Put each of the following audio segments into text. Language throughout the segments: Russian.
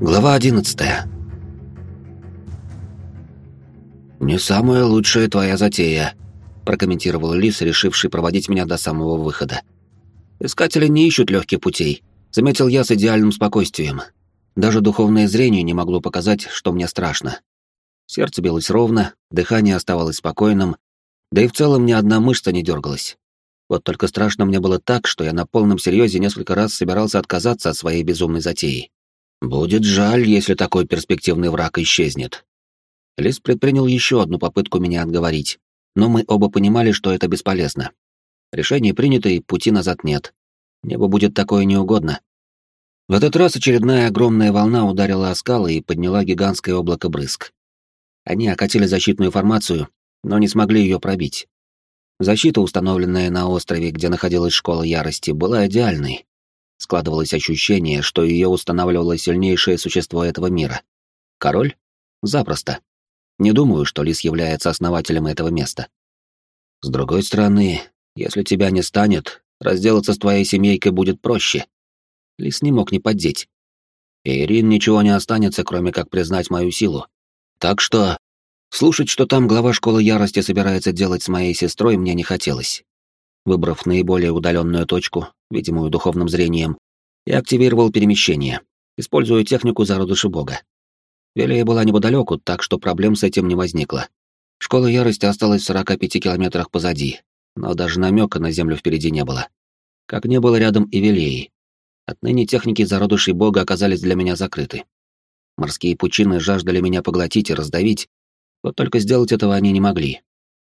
Глава 11 «Не самая лучшая твоя затея», — прокомментировал Лис, решивший проводить меня до самого выхода. «Искатели не ищут легких путей», — заметил я с идеальным спокойствием. Даже духовное зрение не могло показать, что мне страшно. Сердце билось ровно, дыхание оставалось спокойным, да и в целом ни одна мышца не дергалась. Вот только страшно мне было так, что я на полном серьезе несколько раз собирался отказаться от своей безумной затеи. Будет жаль, если такой перспективный враг исчезнет. Лис предпринял еще одну попытку меня отговорить, но мы оба понимали, что это бесполезно. Решение принято, и пути назад нет. Небо будет такое неугодно. В этот раз очередная огромная волна ударила о скалы и подняла гигантское облако брызг. Они окатили защитную формацию, но не смогли ее пробить. Защита, установленная на острове, где находилась школа ярости, была идеальной, Складывалось ощущение, что ее устанавливало сильнейшее существо этого мира. Король? Запросто. Не думаю, что Лис является основателем этого места. С другой стороны, если тебя не станет, разделаться с твоей семейкой будет проще. Лис не мог не поддеть. И Ирин ничего не останется, кроме как признать мою силу. Так что слушать, что там глава школы ярости собирается делать с моей сестрой, мне не хотелось. Выбрав наиболее удаленную точку, видимую духовным зрением, я активировал перемещение, используя технику зародыши бога. Велия была неподалеку, так что проблем с этим не возникло. Школа ярости осталась в 45 километрах позади, но даже намека на землю впереди не было. Как не было рядом и Велеи. Отныне техники зародышей бога оказались для меня закрыты. Морские пучины жаждали меня поглотить и раздавить, вот только сделать этого они не могли.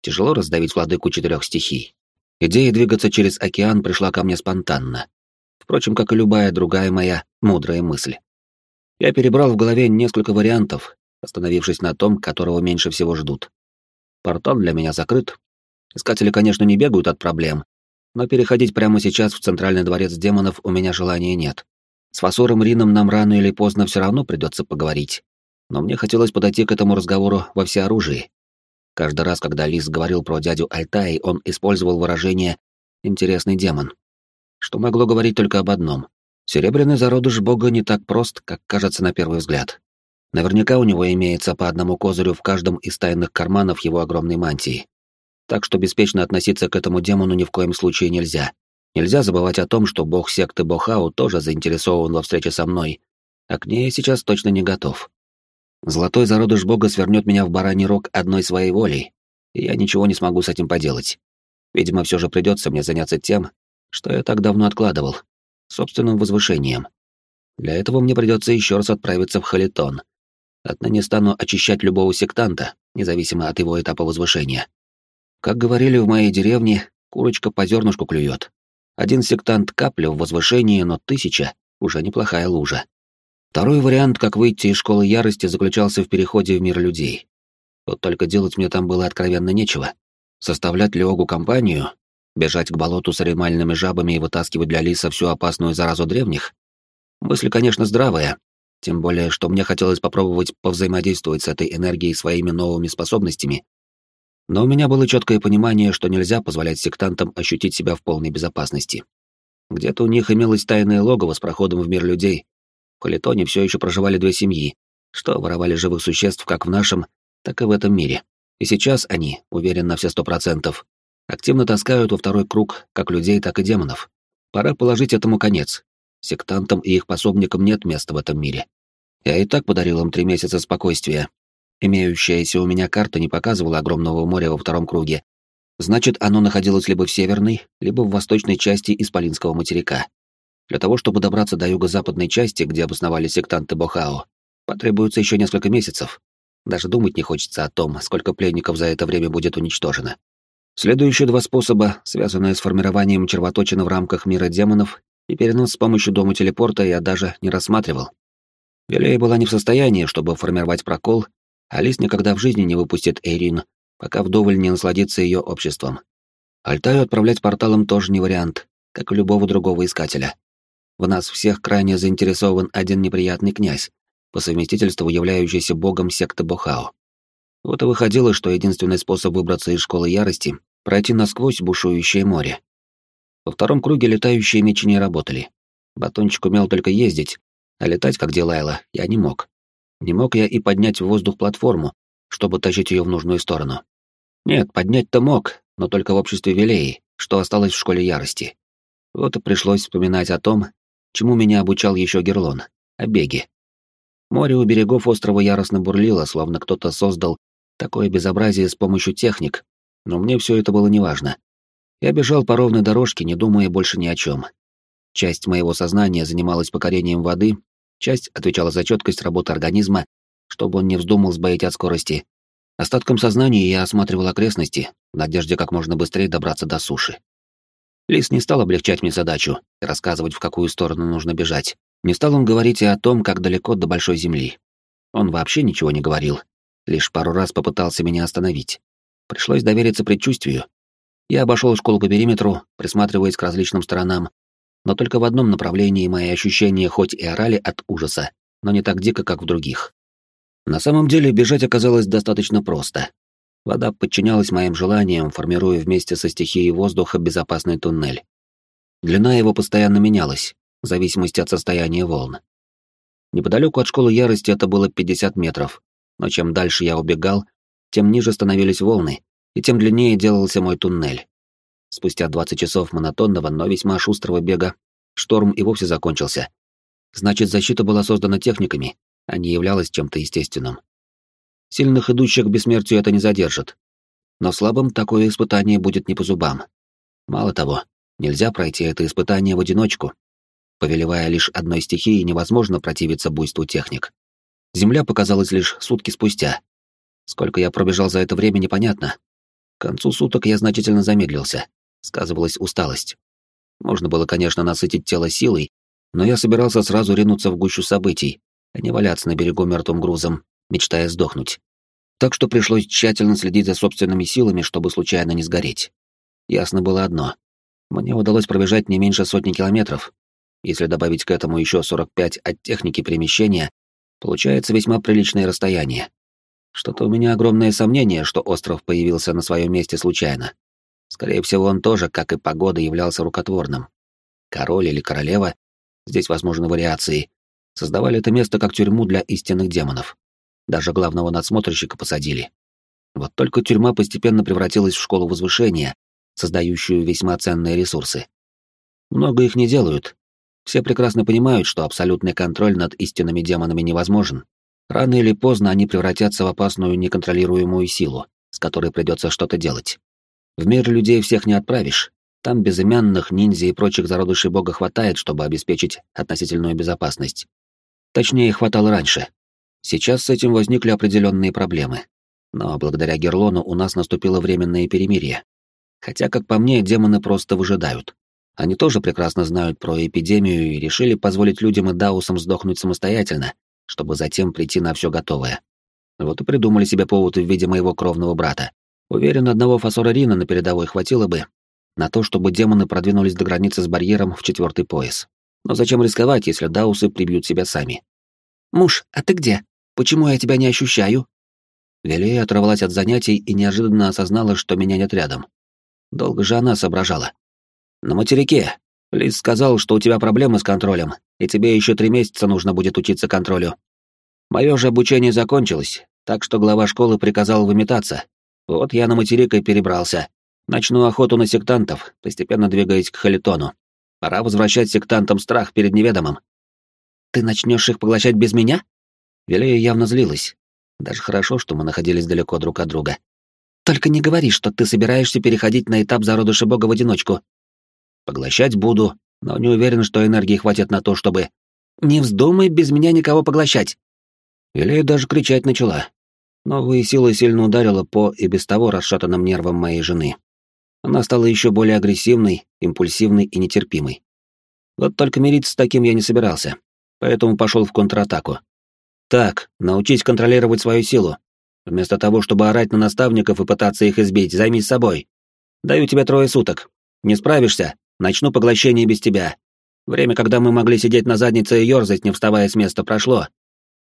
Тяжело раздавить владыку четырех стихий. Идея двигаться через океан пришла ко мне спонтанно. Впрочем, как и любая другая моя мудрая мысль. Я перебрал в голове несколько вариантов, остановившись на том, которого меньше всего ждут. Портал для меня закрыт. Искатели, конечно, не бегают от проблем, но переходить прямо сейчас в центральный дворец демонов у меня желания нет. С Фасором Рином нам рано или поздно все равно придется поговорить. Но мне хотелось подойти к этому разговору во всеоружии, Каждый раз, когда Лис говорил про дядю Альтаи, он использовал выражение «интересный демон», что могло говорить только об одном. Серебряный зародыш бога не так прост, как кажется на первый взгляд. Наверняка у него имеется по одному козырю в каждом из тайных карманов его огромной мантии. Так что беспечно относиться к этому демону ни в коем случае нельзя. Нельзя забывать о том, что бог секты Бохау тоже заинтересован во встрече со мной, а к ней сейчас точно не готов. Золотой зародыш бога свернет меня в бараний рог одной своей волей, и я ничего не смогу с этим поделать. Видимо, все же придется мне заняться тем, что я так давно откладывал, собственным возвышением. Для этого мне придется еще раз отправиться в Халитон. Отныне стану очищать любого сектанта, независимо от его этапа возвышения. Как говорили в моей деревне, курочка по зернышку клюет. Один сектант капля в возвышении, но тысяча — уже неплохая лужа. Второй вариант, как выйти из школы ярости, заключался в переходе в мир людей. Вот только делать мне там было откровенно нечего. Составлять Леогу компанию, бежать к болоту с аримальными жабами и вытаскивать для Лиса всю опасную заразу древних? Мысль, конечно, здравая, тем более, что мне хотелось попробовать повзаимодействовать с этой энергией своими новыми способностями. Но у меня было четкое понимание, что нельзя позволять сектантам ощутить себя в полной безопасности. Где-то у них имелось тайное логово с проходом в мир людей, в Калитоне все еще проживали две семьи, что воровали живых существ как в нашем, так и в этом мире. И сейчас они, уверен на все сто процентов, активно таскают во второй круг как людей, так и демонов. Пора положить этому конец. Сектантам и их пособникам нет места в этом мире. Я и так подарил им три месяца спокойствия. Имеющаяся у меня карта не показывала огромного моря во втором круге. Значит, оно находилось либо в северной, либо в восточной части Исполинского материка. Для того, чтобы добраться до юго-западной части, где обосновались сектанты Бохао, потребуется еще несколько месяцев. Даже думать не хочется о том, сколько пленников за это время будет уничтожено. Следующие два способа, связанные с формированием червоточины в рамках мира демонов и перенос с помощью дома телепорта, я даже не рассматривал. Велея была не в состоянии, чтобы формировать прокол, а Лис никогда в жизни не выпустит Эйрин, пока вдоволь не насладится ее обществом. Альтаю отправлять порталом тоже не вариант, как и любого другого искателя. В нас всех крайне заинтересован один неприятный князь, по совместительству являющийся богом секты Бохао. Вот и выходило, что единственный способ выбраться из школы ярости — пройти насквозь бушующее море. Во втором круге летающие мечи не работали. Батончик умел только ездить, А летать, как Дилайла, я не мог. Не мог я и поднять в воздух платформу, чтобы тащить ее в нужную сторону. Нет, поднять-то мог, но только в обществе Вилеи, что осталось в школе ярости. Вот и пришлось вспоминать о том, чему меня обучал еще Герлон — о беге. Море у берегов острова яростно бурлило, словно кто-то создал такое безобразие с помощью техник, но мне все это было неважно. Я бежал по ровной дорожке, не думая больше ни о чем. Часть моего сознания занималась покорением воды, часть отвечала за четкость работы организма, чтобы он не вздумал сбоить от скорости. Остатком сознания я осматривал окрестности, в надежде как можно быстрее добраться до суши. Лис не стал облегчать мне задачу рассказывать, в какую сторону нужно бежать. Не стал он говорить и о том, как далеко до Большой Земли. Он вообще ничего не говорил, лишь пару раз попытался меня остановить. Пришлось довериться предчувствию. Я обошел школу по периметру, присматриваясь к различным сторонам, но только в одном направлении мои ощущения хоть и орали от ужаса, но не так дико, как в других. На самом деле бежать оказалось достаточно просто. Вода подчинялась моим желаниям, формируя вместе со стихией воздуха безопасный туннель. Длина его постоянно менялась, в зависимости от состояния волн. Неподалеку от школы ярости это было 50 метров, но чем дальше я убегал, тем ниже становились волны, и тем длиннее делался мой туннель. Спустя 20 часов монотонного, но весьма шустрого бега, шторм и вовсе закончился. Значит, защита была создана техниками, а не являлась чем-то естественным. Сильных идущих к бессмертию это не задержит. Но слабым такое испытание будет не по зубам. Мало того, нельзя пройти это испытание в одиночку, Повелевая лишь одной стихией, невозможно противиться буйству техник. Земля показалась лишь сутки спустя. Сколько я пробежал за это время, непонятно. К концу суток я значительно замедлился. Сказывалась усталость. Можно было, конечно, насытить тело силой, но я собирался сразу ринуться в гущу событий, а не валяться на берегу мертвым грузом, мечтая сдохнуть. Так что пришлось тщательно следить за собственными силами, чтобы случайно не сгореть. Ясно было одно. Мне удалось пробежать не меньше сотни километров, если добавить к этому еще 45 от техники перемещения, получается весьма приличное расстояние. Что-то у меня огромное сомнение, что остров появился на своем месте случайно. Скорее всего, он тоже, как и погода, являлся рукотворным. Король или королева, здесь возможны вариации, создавали это место как тюрьму для истинных демонов. Даже главного надсмотрщика посадили. Вот только тюрьма постепенно превратилась в школу возвышения, создающую весьма ценные ресурсы. Много их не делают, все прекрасно понимают, что абсолютный контроль над истинными демонами невозможен. Рано или поздно они превратятся в опасную неконтролируемую силу, с которой придется что-то делать. В мир людей всех не отправишь. Там безымянных, ниндзя и прочих зародышей бога хватает, чтобы обеспечить относительную безопасность. Точнее, хватало раньше. Сейчас с этим возникли определенные проблемы. Но благодаря Герлону у нас наступило временное перемирие. Хотя, как по мне, демоны просто выжидают. Они тоже прекрасно знают про эпидемию и решили позволить людям и даусам сдохнуть самостоятельно, чтобы затем прийти на все готовое. Вот и придумали себе повод в виде моего кровного брата. Уверен, одного фасора Рина на передовой хватило бы на то, чтобы демоны продвинулись до границы с барьером в четвертый пояс. Но зачем рисковать, если даусы прибьют себя сами? «Муж, а ты где? Почему я тебя не ощущаю?» Велея оторвалась от занятий и неожиданно осознала, что меня нет рядом. Долго же она соображала. На материке. Лис сказал, что у тебя проблемы с контролем, и тебе еще три месяца нужно будет учиться контролю. Мое же обучение закончилось, так что глава школы приказал выметаться. Вот я на материк и перебрался. Начну охоту на сектантов, постепенно двигаясь к Халитону. Пора возвращать сектантам страх перед неведомым. Ты начнешь их поглощать без меня? Велея явно злилась. Даже хорошо, что мы находились далеко друг от друга. Только не говори, что ты собираешься переходить на этап зародыша бога в одиночку. Поглощать буду, но не уверен, что энергии хватит на то, чтобы... Не вздумай без меня никого поглощать. Или даже кричать начала. Новые силы сильно ударила по и без того расшатанным нервам моей жены. Она стала еще более агрессивной, импульсивной и нетерпимой. Вот только мириться с таким я не собирался, поэтому пошел в контратаку. Так, научись контролировать свою силу. Вместо того, чтобы орать на наставников и пытаться их избить, займись собой. Даю тебе трое суток. Не справишься, Начну поглощение без тебя. Время, когда мы могли сидеть на заднице и ерзать, не вставая с места, прошло.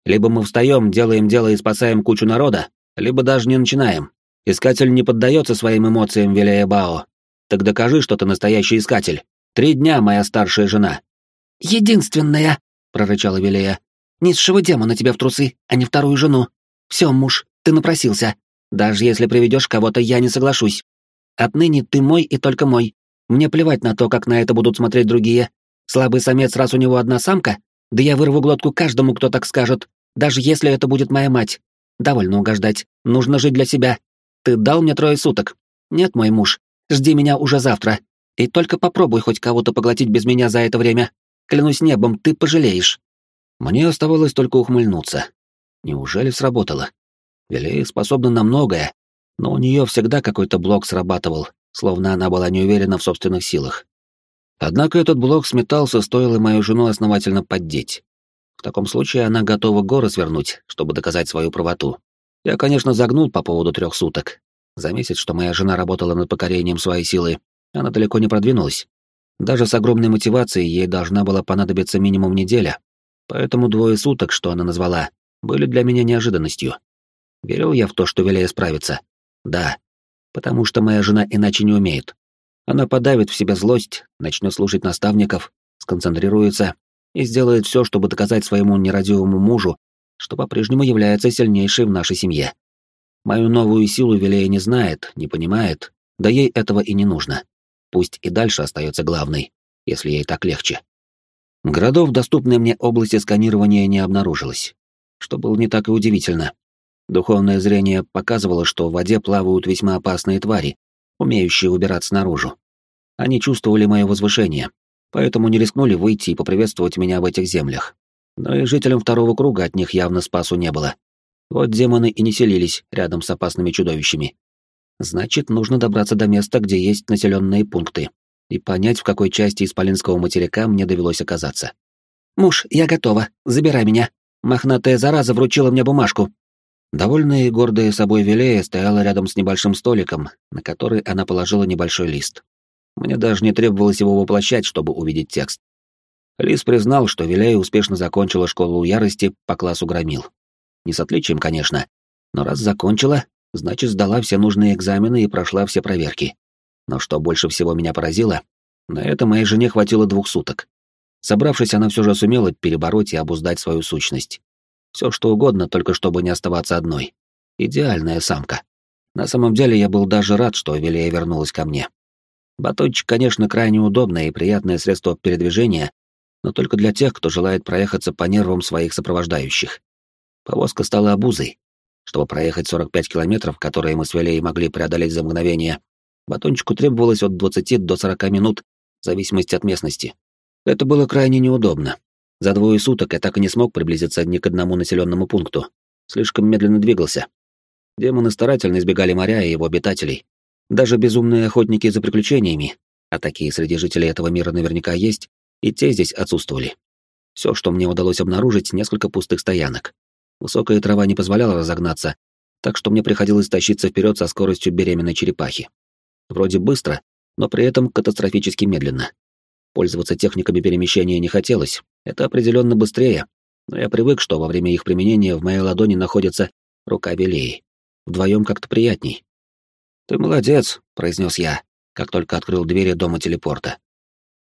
Либо мы встаем, делаем дело и спасаем кучу народа, либо даже не начинаем. Искатель не поддается своим эмоциям, виляя Бао. Так докажи, что ты настоящий искатель. Три дня, моя старшая жена. Единственная, прорычала Вилея. «Низшего демона тебе в трусы, а не вторую жену. Все, муж, ты напросился. Даже если приведешь кого-то, я не соглашусь. Отныне ты мой и только мой. Мне плевать на то, как на это будут смотреть другие. Слабый самец, раз у него одна самка, да я вырву глотку каждому, кто так скажет, даже если это будет моя мать. Довольно угождать. Нужно жить для себя. Ты дал мне трое суток. Нет, мой муж. Жди меня уже завтра. И только попробуй хоть кого-то поглотить без меня за это время. Клянусь небом, ты пожалеешь. Мне оставалось только ухмыльнуться. Неужели сработало? Велея способна на многое, но у нее всегда какой-то блок срабатывал, словно она была не уверена в собственных силах. Однако этот блок сметался, стоило мою жену основательно поддеть. В таком случае она готова горы свернуть, чтобы доказать свою правоту. Я, конечно, загнул по поводу трех суток. За месяц, что моя жена работала над покорением своей силы, она далеко не продвинулась. Даже с огромной мотивацией ей должна была понадобиться минимум неделя, поэтому двое суток, что она назвала, были для меня неожиданностью. Верил я в то, что Вилея справится? Да, потому что моя жена иначе не умеет. Она подавит в себе злость, начнет слушать наставников, сконцентрируется и сделает все, чтобы доказать своему нерадивому мужу, что по-прежнему является сильнейшей в нашей семье. Мою новую силу Вилея не знает, не понимает, да ей этого и не нужно. Пусть и дальше остается главной, если ей так легче. Городов, доступной мне области сканирования, не обнаружилось, что было не так и удивительно. Духовное зрение показывало, что в воде плавают весьма опасные твари, умеющие убираться наружу. Они чувствовали мое возвышение, поэтому не рискнули выйти и поприветствовать меня в этих землях. Но и жителям второго круга от них явно спасу не было. Вот демоны и не селились рядом с опасными чудовищами. Значит, нужно добраться до места, где есть населенные пункты, и понять, в какой части Исполинского материка мне довелось оказаться. «Муж, я готова. Забирай меня. Мохнатая зараза вручила мне бумажку», Довольная и гордая собой Вилея стояла рядом с небольшим столиком, на который она положила небольшой лист. Мне даже не требовалось его воплощать, чтобы увидеть текст. Лис признал, что Вилея успешно закончила школу ярости по классу громил. Не с отличием, конечно, но раз закончила, значит, сдала все нужные экзамены и прошла все проверки. Но что больше всего меня поразило, на это моей жене хватило двух суток. Собравшись, она все же сумела перебороть и обуздать свою сущность. Все что угодно, только чтобы не оставаться одной. Идеальная самка. На самом деле я был даже рад, что Велия вернулась ко мне. Батончик, конечно, крайне удобное и приятное средство передвижения, но только для тех, кто желает проехаться по нервам своих сопровождающих. Повозка стала обузой. Чтобы проехать 45 километров, которые мы с Велей могли преодолеть за мгновение, батончику требовалось от 20 до 40 минут, в зависимости от местности. Это было крайне неудобно, за двое суток я так и не смог приблизиться ни к одному населенному пункту. Слишком медленно двигался. Демоны старательно избегали моря и его обитателей. Даже безумные охотники за приключениями, а такие среди жителей этого мира наверняка есть, и те здесь отсутствовали. Все, что мне удалось обнаружить, несколько пустых стоянок. Высокая трава не позволяла разогнаться, так что мне приходилось тащиться вперед со скоростью беременной черепахи. Вроде быстро, но при этом катастрофически медленно. Пользоваться техниками перемещения не хотелось, это определенно быстрее, но я привык, что во время их применения в моей ладони находится рука Белеи. Вдвоем как-то приятней. «Ты молодец», — произнес я, как только открыл двери дома телепорта.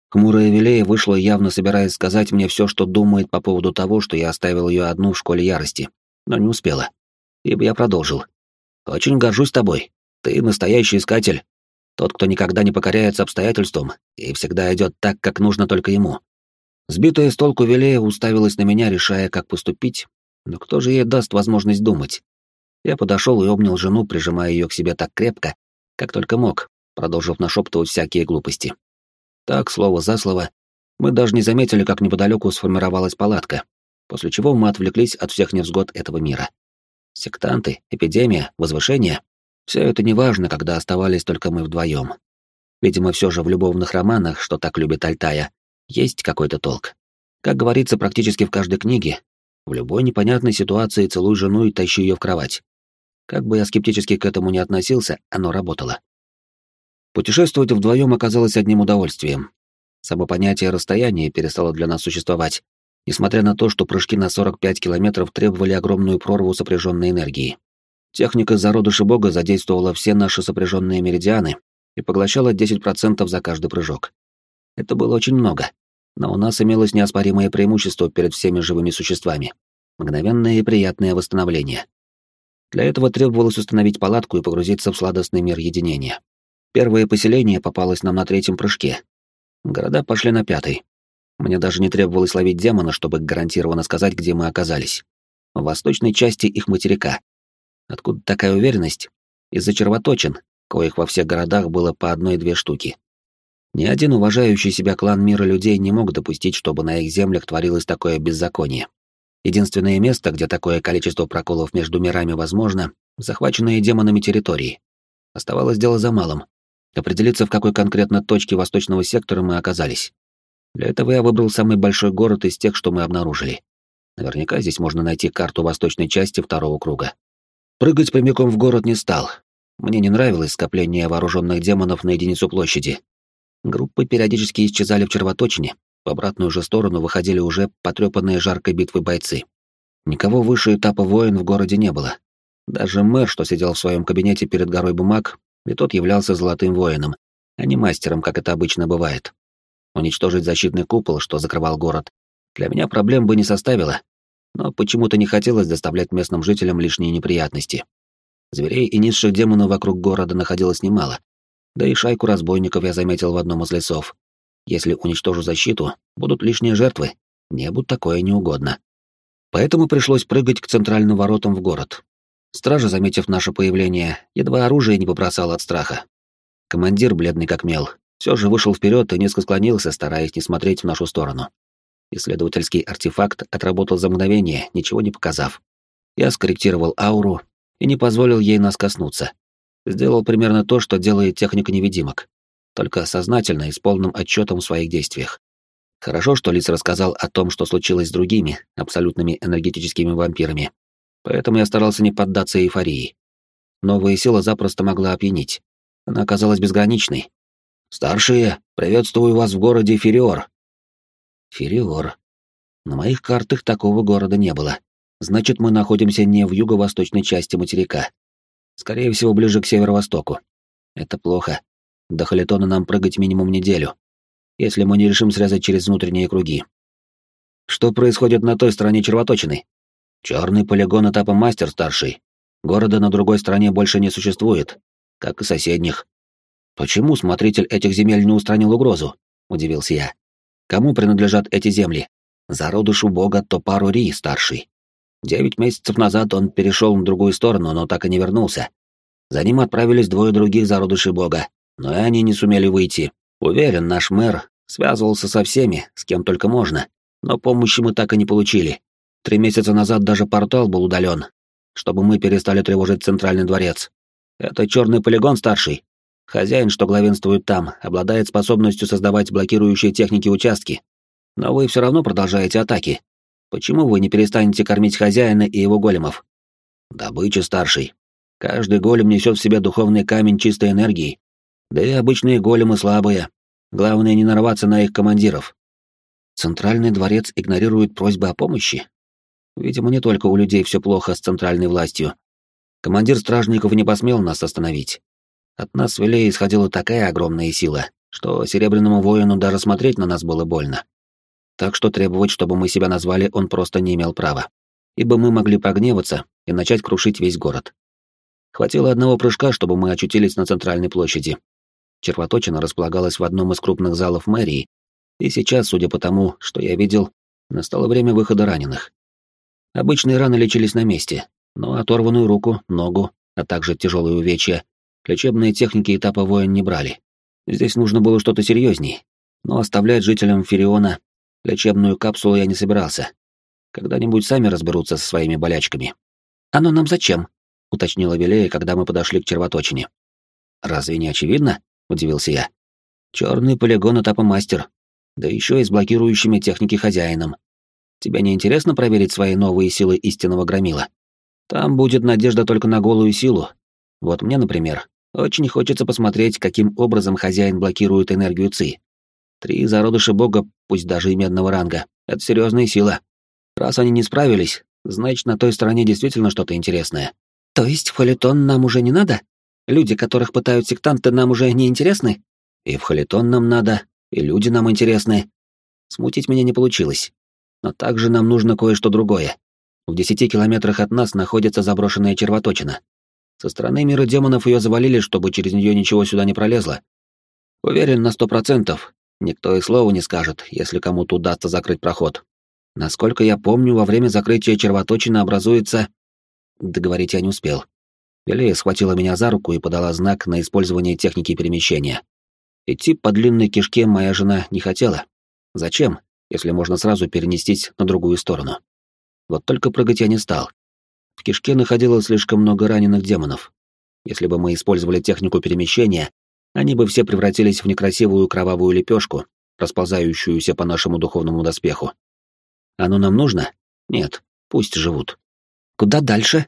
Хмурая Велея вышла, явно собираясь сказать мне все, что думает по поводу того, что я оставил ее одну в школе ярости, но не успела. Ибо я продолжил. «Очень горжусь тобой. Ты настоящий искатель. Тот, кто никогда не покоряется обстоятельствам и всегда идет так, как нужно только ему. Сбитая с толку Велея уставилась на меня, решая, как поступить, но кто же ей даст возможность думать? Я подошел и обнял жену, прижимая ее к себе так крепко, как только мог, продолжив нашептывать всякие глупости. Так, слово за слово, мы даже не заметили, как неподалеку сформировалась палатка, после чего мы отвлеклись от всех невзгод этого мира. Сектанты, эпидемия, возвышение все это неважно, когда оставались только мы вдвоем. Видимо, все же в любовных романах, что так любит Альтая, есть какой-то толк. Как говорится практически в каждой книге, в любой непонятной ситуации целуй жену и тащи ее в кровать. Как бы я скептически к этому не относился, оно работало. Путешествовать вдвоем оказалось одним удовольствием. Само понятие расстояния перестало для нас существовать, несмотря на то, что прыжки на 45 километров требовали огромную прорву сопряженной энергии. Техника зародыша бога задействовала все наши сопряженные меридианы и поглощала 10% за каждый прыжок. Это было очень много. Но у нас имелось неоспоримое преимущество перед всеми живыми существами — мгновенное и приятное восстановление. Для этого требовалось установить палатку и погрузиться в сладостный мир единения. Первое поселение попалось нам на третьем прыжке. Города пошли на пятый. Мне даже не требовалось ловить демона, чтобы гарантированно сказать, где мы оказались. В восточной части их материка. Откуда такая уверенность? Из-за червоточин, коих во всех городах было по одной-две штуки. Ни один уважающий себя клан мира людей не мог допустить, чтобы на их землях творилось такое беззаконие. Единственное место, где такое количество проколов между мирами возможно, захваченные демонами территории. Оставалось дело за малым. Определиться, в какой конкретно точке восточного сектора мы оказались. Для этого я выбрал самый большой город из тех, что мы обнаружили. Наверняка здесь можно найти карту восточной части второго круга. Прыгать прямиком в город не стал. Мне не нравилось скопление вооруженных демонов на единицу площади, Группы периодически исчезали в червоточине, в обратную же сторону выходили уже потрепанные жаркой битвы бойцы. Никого выше этапа воин в городе не было. Даже мэр, что сидел в своем кабинете перед горой бумаг, и тот являлся золотым воином, а не мастером, как это обычно бывает. Уничтожить защитный купол, что закрывал город, для меня проблем бы не составило, но почему-то не хотелось доставлять местным жителям лишние неприятности. Зверей и низших демонов вокруг города находилось немало, да и шайку разбойников я заметил в одном из лесов. Если уничтожу защиту, будут лишние жертвы. Небу такое не угодно. Поэтому пришлось прыгать к центральным воротам в город. Стража, заметив наше появление, едва оружие не побросал от страха. Командир, бледный как мел, все же вышел вперед и низко склонился, стараясь не смотреть в нашу сторону. Исследовательский артефакт отработал за мгновение, ничего не показав. Я скорректировал ауру и не позволил ей нас коснуться. Сделал примерно то, что делает техника невидимок, только сознательно и с полным отчетом в своих действиях. Хорошо, что Лиц рассказал о том, что случилось с другими, абсолютными энергетическими вампирами. Поэтому я старался не поддаться эйфории. Новая сила запросто могла опьянить. Она оказалась безграничной. «Старшие, приветствую вас в городе Фериор». Фериор. На моих картах такого города не было. Значит, мы находимся не в юго-восточной части материка, Скорее всего, ближе к северо-востоку. Это плохо. До Халитона нам прыгать минимум неделю, если мы не решим срезать через внутренние круги. Что происходит на той стороне червоточины? Черный полигон этапа мастер старший. Города на другой стороне больше не существует, как и соседних. Почему смотритель этих земель не устранил угрозу? Удивился я. Кому принадлежат эти земли? Зародышу бога Топару Ри старший. Девять месяцев назад он перешел на другую сторону, но так и не вернулся. За ним отправились двое других зародышей бога, но и они не сумели выйти. Уверен, наш мэр связывался со всеми, с кем только можно, но помощи мы так и не получили. Три месяца назад даже портал был удален, чтобы мы перестали тревожить центральный дворец. Это черный полигон старший. Хозяин, что главенствует там, обладает способностью создавать блокирующие техники участки. Но вы все равно продолжаете атаки, Почему вы не перестанете кормить хозяина и его големов? Добыча старший. Каждый голем несет в себе духовный камень чистой энергии. Да и обычные големы слабые. Главное не нарваться на их командиров. Центральный дворец игнорирует просьбы о помощи? Видимо, не только у людей все плохо с центральной властью. Командир стражников не посмел нас остановить. От нас с Вилей исходила такая огромная сила, что Серебряному воину даже смотреть на нас было больно так что требовать, чтобы мы себя назвали, он просто не имел права, ибо мы могли погневаться и начать крушить весь город. Хватило одного прыжка, чтобы мы очутились на центральной площади. Червоточина располагалась в одном из крупных залов мэрии, и сейчас, судя по тому, что я видел, настало время выхода раненых. Обычные раны лечились на месте, но оторванную руку, ногу, а также тяжелые увечья, лечебные техники этапа воин не брали. Здесь нужно было что-то серьезней, но оставлять жителям Фериона Лечебную капсулу я не собирался. Когда-нибудь сами разберутся со своими болячками. «Оно нам зачем?» — уточнила Велея, когда мы подошли к червоточине. «Разве не очевидно?» — удивился я. Черный полигон этапа мастер, да еще и с блокирующими техники хозяином. Тебе не интересно проверить свои новые силы истинного громила? Там будет надежда только на голую силу. Вот мне, например, очень хочется посмотреть, каким образом хозяин блокирует энергию ЦИ. Три зародыша бога, пусть даже и медного ранга, — это серьезная сила. Раз они не справились, значит, на той стороне действительно что-то интересное. То есть в Халитон нам уже не надо? Люди, которых пытают сектанты, нам уже не интересны? И в Халитон нам надо, и люди нам интересны. Смутить меня не получилось. Но также нам нужно кое-что другое. В десяти километрах от нас находится заброшенная червоточина. Со стороны мира демонов ее завалили, чтобы через нее ничего сюда не пролезло. Уверен на сто процентов, никто и слова не скажет, если кому-то удастся закрыть проход. Насколько я помню, во время закрытия червоточины образуется... Договорить я не успел. Велея схватила меня за руку и подала знак на использование техники перемещения. Идти по длинной кишке моя жена не хотела. Зачем, если можно сразу перенестись на другую сторону? Вот только прыгать я не стал. В кишке находилось слишком много раненых демонов. Если бы мы использовали технику перемещения, они бы все превратились в некрасивую кровавую лепешку, расползающуюся по нашему духовному доспеху. Оно нам нужно? Нет, пусть живут. Куда дальше?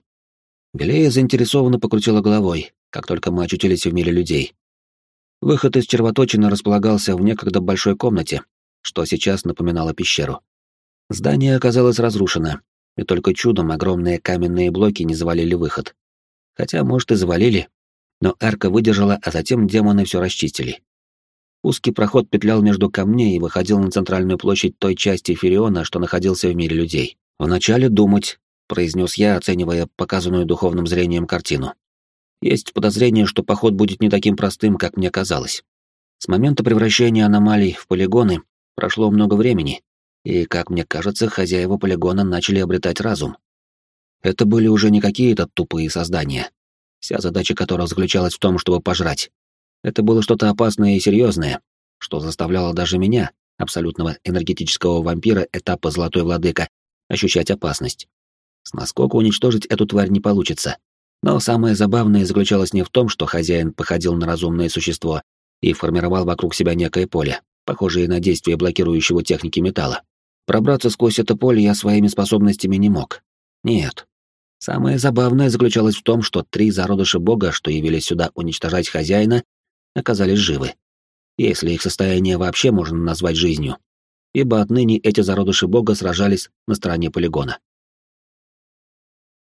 Белея заинтересованно покрутила головой, как только мы очутились в мире людей. Выход из червоточины располагался в некогда большой комнате, что сейчас напоминало пещеру. Здание оказалось разрушено, и только чудом огромные каменные блоки не завалили выход. Хотя, может, и завалили, но арка выдержала, а затем демоны все расчистили. Узкий проход петлял между камней и выходил на центральную площадь той части Фериона, что находился в мире людей. «Вначале думать», — произнес я, оценивая показанную духовным зрением картину. Есть подозрение, что поход будет не таким простым, как мне казалось. С момента превращения аномалий в полигоны прошло много времени, и, как мне кажется, хозяева полигона начали обретать разум. Это были уже не какие-то тупые создания, вся задача которых заключалась в том, чтобы пожрать. Это было что-то опасное и серьезное, что заставляло даже меня, абсолютного энергетического вампира этапа «Золотой Владыка», ощущать опасность. С наскока уничтожить эту тварь не получится, но самое забавное заключалось не в том, что хозяин походил на разумное существо и формировал вокруг себя некое поле, похожее на действие блокирующего техники металла. Пробраться сквозь это поле я своими способностями не мог. Нет. Самое забавное заключалось в том, что три зародыша бога, что явились сюда уничтожать хозяина, оказались живы. Если их состояние вообще можно назвать жизнью. Ибо отныне эти зародыши бога сражались на стороне полигона.